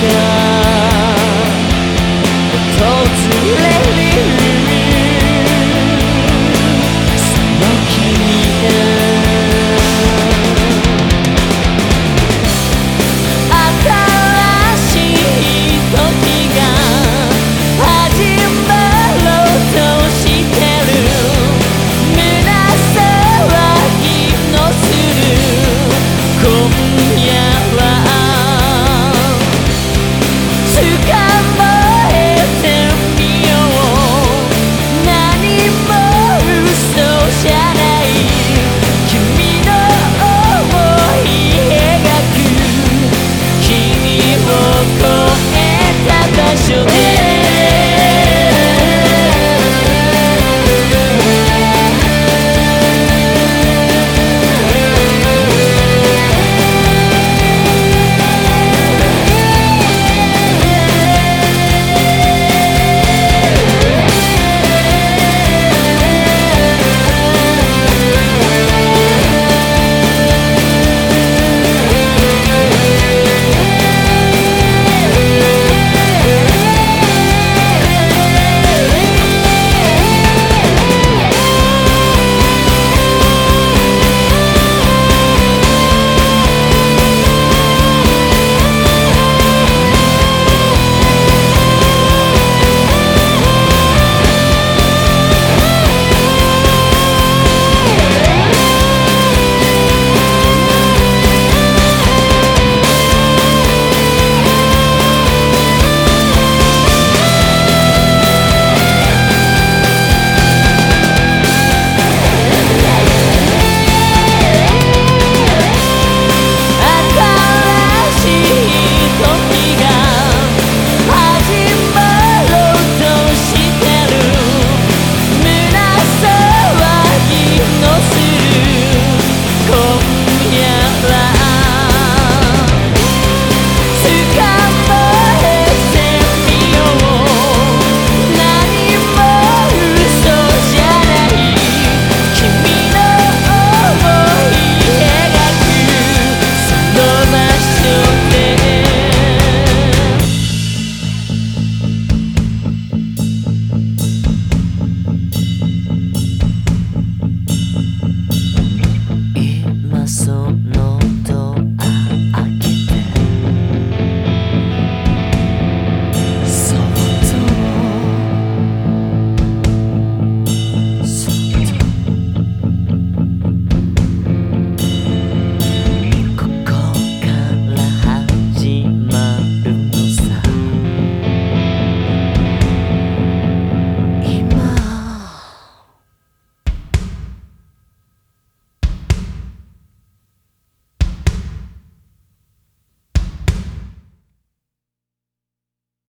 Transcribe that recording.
Yeah.